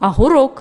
огурок.